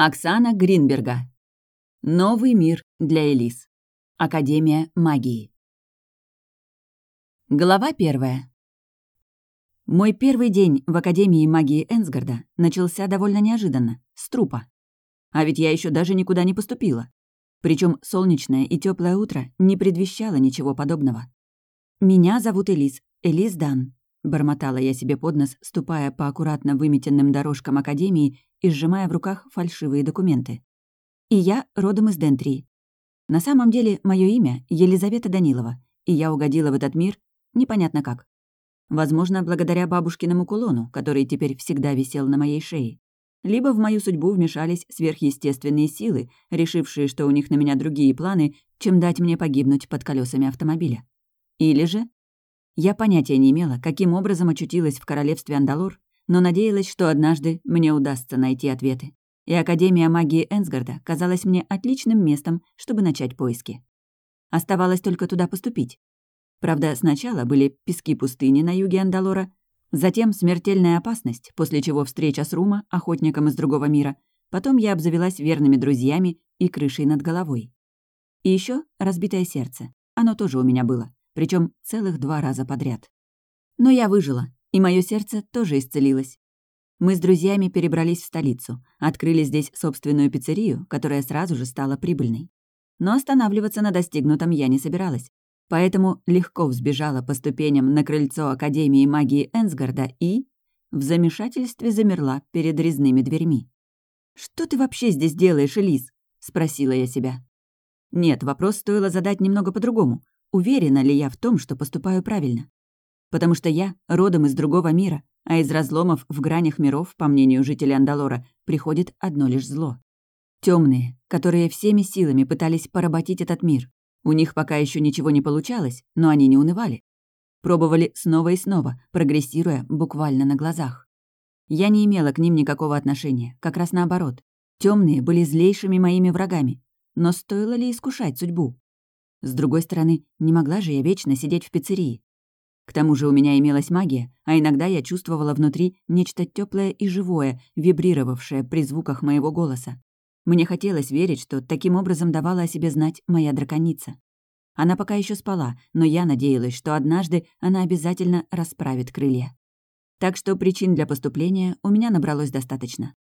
Оксана Гринберга. Новый мир для Элис. Академия магии. Глава первая. Мой первый день в Академии магии Энсгарда начался довольно неожиданно, с трупа. А ведь я еще даже никуда не поступила. Причем солнечное и теплое утро не предвещало ничего подобного. «Меня зовут Элис, Элис Дан», — бормотала я себе под нос, ступая по аккуратно выметенным дорожкам Академии и сжимая в руках фальшивые документы. И я родом из Дентрии. На самом деле, мое имя — Елизавета Данилова, и я угодила в этот мир непонятно как. Возможно, благодаря бабушкиному кулону, который теперь всегда висел на моей шее. Либо в мою судьбу вмешались сверхъестественные силы, решившие, что у них на меня другие планы, чем дать мне погибнуть под колесами автомобиля. Или же... Я понятия не имела, каким образом очутилась в королевстве Андалор, но надеялась, что однажды мне удастся найти ответы. И Академия магии Энсгарда казалась мне отличным местом, чтобы начать поиски. Оставалось только туда поступить. Правда, сначала были пески пустыни на юге Андалора, затем смертельная опасность, после чего встреча с Рума, охотником из другого мира, потом я обзавелась верными друзьями и крышей над головой. И еще разбитое сердце. Оно тоже у меня было, причем целых два раза подряд. Но я выжила, и мое сердце тоже исцелилось. Мы с друзьями перебрались в столицу, открыли здесь собственную пиццерию, которая сразу же стала прибыльной. Но останавливаться на достигнутом я не собиралась, поэтому легко взбежала по ступеням на крыльцо Академии магии Энсгарда и... в замешательстве замерла перед резными дверьми. «Что ты вообще здесь делаешь, Элис?» — спросила я себя. Нет, вопрос стоило задать немного по-другому. Уверена ли я в том, что поступаю правильно? Потому что я родом из другого мира, а из разломов в гранях миров, по мнению жителей Андалора, приходит одно лишь зло. Темные, которые всеми силами пытались поработить этот мир. У них пока еще ничего не получалось, но они не унывали. Пробовали снова и снова, прогрессируя буквально на глазах. Я не имела к ним никакого отношения, как раз наоборот. Темные были злейшими моими врагами. Но стоило ли искушать судьбу? С другой стороны, не могла же я вечно сидеть в пиццерии. К тому же у меня имелась магия, а иногда я чувствовала внутри нечто теплое и живое, вибрировавшее при звуках моего голоса. Мне хотелось верить, что таким образом давала о себе знать моя драконица. Она пока еще спала, но я надеялась, что однажды она обязательно расправит крылья. Так что причин для поступления у меня набралось достаточно.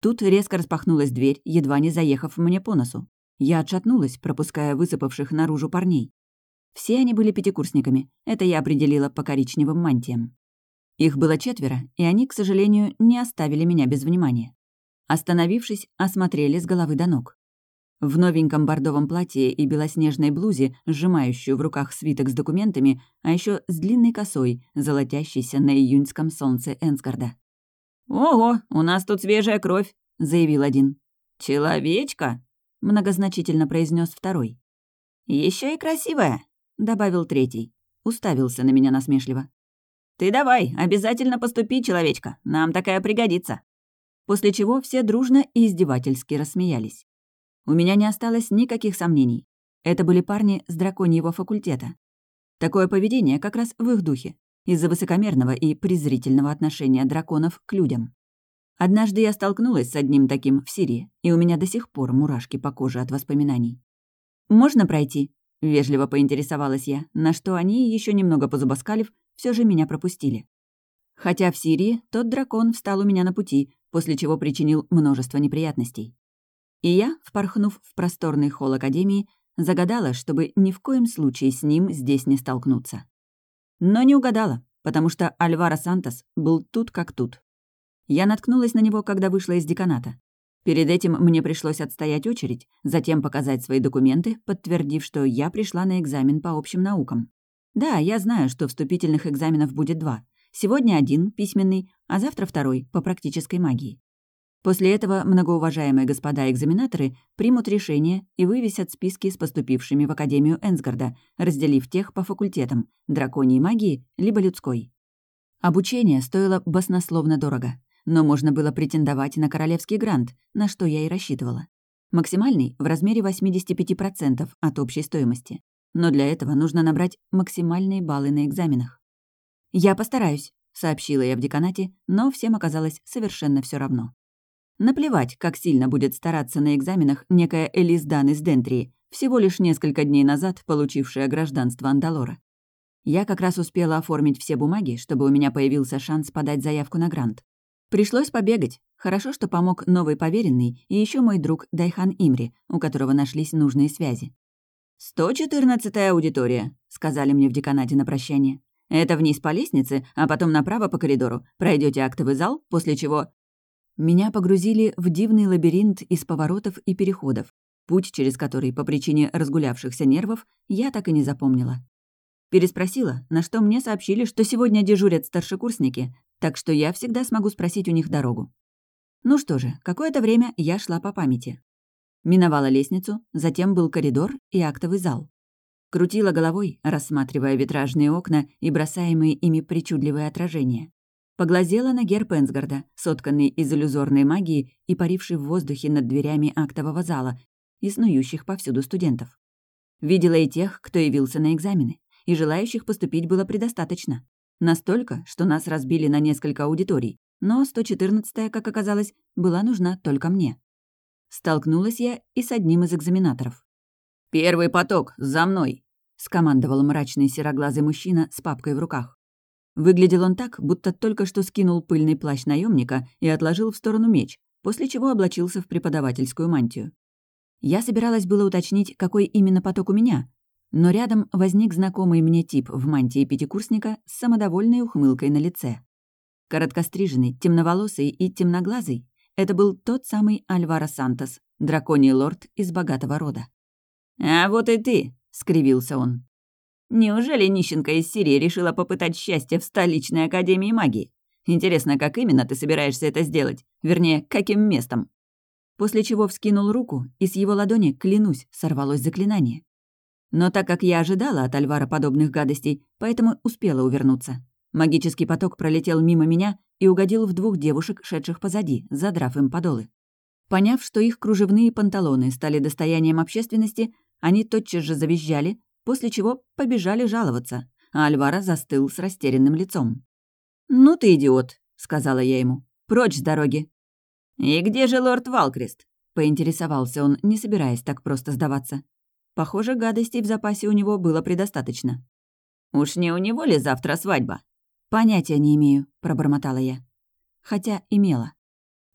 Тут резко распахнулась дверь, едва не заехав мне по носу. Я отшатнулась, пропуская высыпавших наружу парней. Все они были пятикурсниками, это я определила по коричневым мантиям. Их было четверо, и они, к сожалению, не оставили меня без внимания. Остановившись, осмотрели с головы до ног. В новеньком бордовом платье и белоснежной блузе, сжимающую в руках свиток с документами, а еще с длинной косой, золотящейся на июньском солнце Энсгарда. «Ого, у нас тут свежая кровь», — заявил один. «Человечка», — многозначительно произнес второй. Еще и красивая», — добавил третий. Уставился на меня насмешливо. «Ты давай, обязательно поступи, человечка, нам такая пригодится». После чего все дружно и издевательски рассмеялись. У меня не осталось никаких сомнений. Это были парни с драконьего факультета. Такое поведение как раз в их духе, из-за высокомерного и презрительного отношения драконов к людям. Однажды я столкнулась с одним таким в Сирии, и у меня до сих пор мурашки по коже от воспоминаний. «Можно пройти?» — вежливо поинтересовалась я, на что они, еще немного позубоскалив, все же меня пропустили. Хотя в Сирии тот дракон встал у меня на пути, после чего причинил множество неприятностей. И я, впорхнув в просторный холл Академии, загадала, чтобы ни в коем случае с ним здесь не столкнуться. Но не угадала, потому что Альваро Сантос был тут как тут. Я наткнулась на него, когда вышла из деканата. Перед этим мне пришлось отстоять очередь, затем показать свои документы, подтвердив, что я пришла на экзамен по общим наукам. Да, я знаю, что вступительных экзаменов будет два. Сегодня один, письменный, а завтра второй, по практической магии. После этого многоуважаемые господа экзаменаторы примут решение и вывесят списки с поступившими в Академию Энсгарда, разделив тех по факультетам – драконьей магии либо людской. Обучение стоило баснословно дорого но можно было претендовать на королевский грант, на что я и рассчитывала. Максимальный — в размере 85% от общей стоимости. Но для этого нужно набрать максимальные баллы на экзаменах. «Я постараюсь», — сообщила я в деканате, но всем оказалось совершенно все равно. Наплевать, как сильно будет стараться на экзаменах некая Элис Дан из Дентрии, всего лишь несколько дней назад получившая гражданство Андалора. Я как раз успела оформить все бумаги, чтобы у меня появился шанс подать заявку на грант. Пришлось побегать. Хорошо, что помог новый поверенный и еще мой друг Дайхан Имри, у которого нашлись нужные связи. «114-я аудитория», — сказали мне в деканате на прощание. «Это вниз по лестнице, а потом направо по коридору. Пройдете актовый зал, после чего...» Меня погрузили в дивный лабиринт из поворотов и переходов, путь через который по причине разгулявшихся нервов я так и не запомнила. Переспросила, на что мне сообщили, что сегодня дежурят старшекурсники, так что я всегда смогу спросить у них дорогу. Ну что же, какое-то время я шла по памяти. Миновала лестницу, затем был коридор и актовый зал. Крутила головой, рассматривая витражные окна и бросаемые ими причудливые отражения. Поглазела на герб Энсгарда, сотканный из иллюзорной магии и паривший в воздухе над дверями актового зала и снующих повсюду студентов. Видела и тех, кто явился на экзамены, и желающих поступить было предостаточно. Настолько, что нас разбили на несколько аудиторий, но 114-я, как оказалось, была нужна только мне. Столкнулась я и с одним из экзаменаторов. «Первый поток, за мной!» — скомандовал мрачный сероглазый мужчина с папкой в руках. Выглядел он так, будто только что скинул пыльный плащ наемника и отложил в сторону меч, после чего облачился в преподавательскую мантию. Я собиралась было уточнить, какой именно поток у меня, но рядом возник знакомый мне тип в мантии пятикурсника с самодовольной ухмылкой на лице. Короткостриженный, темноволосый и темноглазый — это был тот самый Альваро Сантос, драконий лорд из богатого рода. «А вот и ты!» — скривился он. «Неужели нищенка из Сирии решила попытать счастье в столичной академии магии? Интересно, как именно ты собираешься это сделать? Вернее, каким местом?» После чего вскинул руку, и с его ладони, клянусь, сорвалось заклинание. Но так как я ожидала от Альвара подобных гадостей, поэтому успела увернуться. Магический поток пролетел мимо меня и угодил в двух девушек, шедших позади, задрав им подолы. Поняв, что их кружевные панталоны стали достоянием общественности, они тотчас же завизжали, после чего побежали жаловаться, а Альвара застыл с растерянным лицом. «Ну ты идиот», — сказала я ему. «Прочь с дороги». «И где же лорд Валкрест?» — поинтересовался он, не собираясь так просто сдаваться. Похоже, гадостей в запасе у него было предостаточно. «Уж не у него ли завтра свадьба?» «Понятия не имею», — пробормотала я. Хотя имела.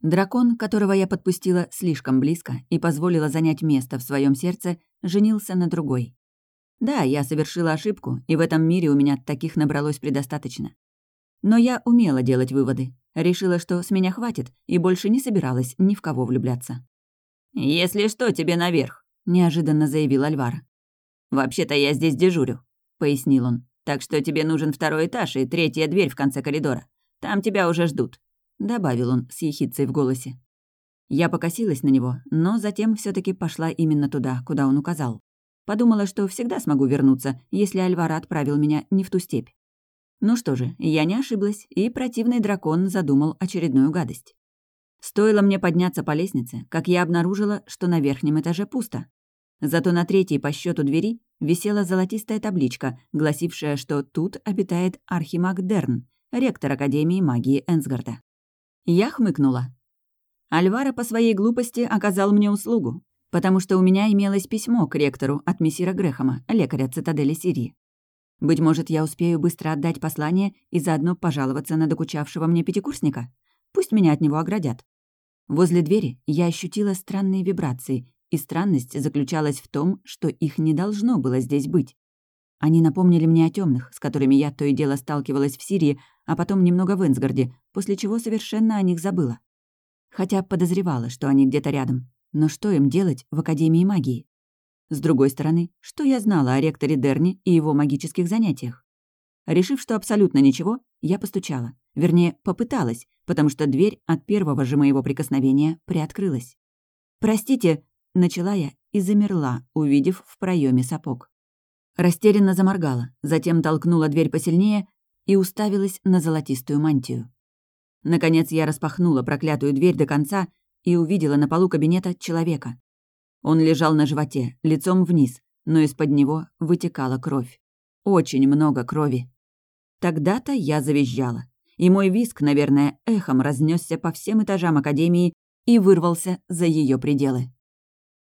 Дракон, которого я подпустила слишком близко и позволила занять место в своем сердце, женился на другой. Да, я совершила ошибку, и в этом мире у меня таких набралось предостаточно. Но я умела делать выводы. Решила, что с меня хватит, и больше не собиралась ни в кого влюбляться. «Если что, тебе наверх», — неожиданно заявил Альвар. «Вообще-то я здесь дежурю», — пояснил он. «Так что тебе нужен второй этаж и третья дверь в конце коридора. Там тебя уже ждут», — добавил он с ехицей в голосе. Я покосилась на него, но затем все таки пошла именно туда, куда он указал. Подумала, что всегда смогу вернуться, если Альвара отправил меня не в ту степь. Ну что же, я не ошиблась, и противный дракон задумал очередную гадость. Стоило мне подняться по лестнице, как я обнаружила, что на верхнем этаже пусто. Зато на третьей по счету двери висела золотистая табличка, гласившая, что тут обитает Архимаг Дерн, ректор Академии магии Энсгарда. Я хмыкнула. Альвара по своей глупости оказал мне услугу, потому что у меня имелось письмо к ректору от мессира Грехама, лекаря цитадели Сирии. Быть может, я успею быстро отдать послание и заодно пожаловаться на докучавшего мне пятикурсника? Пусть меня от него оградят. Возле двери я ощутила странные вибрации, и странность заключалась в том, что их не должно было здесь быть. Они напомнили мне о темных, с которыми я то и дело сталкивалась в Сирии, а потом немного в Энсгарде, после чего совершенно о них забыла. Хотя подозревала, что они где-то рядом. Но что им делать в Академии магии? С другой стороны, что я знала о ректоре Дерни и его магических занятиях? Решив, что абсолютно ничего, я постучала. Вернее, попыталась, потому что дверь от первого же моего прикосновения приоткрылась. «Простите», — начала я и замерла, увидев в проеме сапог. Растерянно заморгала, затем толкнула дверь посильнее и уставилась на золотистую мантию. Наконец я распахнула проклятую дверь до конца и увидела на полу кабинета человека. Он лежал на животе, лицом вниз, но из-под него вытекала кровь. Очень много крови. Тогда-то я завизжала и мой виск, наверное, эхом разнесся по всем этажам Академии и вырвался за ее пределы.